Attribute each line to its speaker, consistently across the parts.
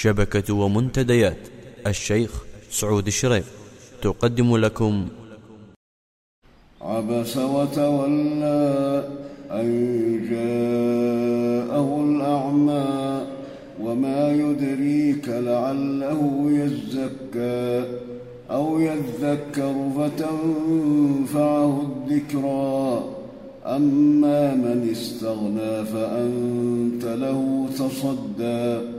Speaker 1: شبكة ومنتديات. الشيخ سعود الشريف. تقدم لكم.
Speaker 2: عبس وتولى أن جاءه الأعمى وما يدريك لعله يزكى أو يذكر فتنفعه الذكرى. أما من استغنى فأنت له تصدى.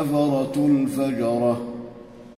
Speaker 2: الكفرة الفجرة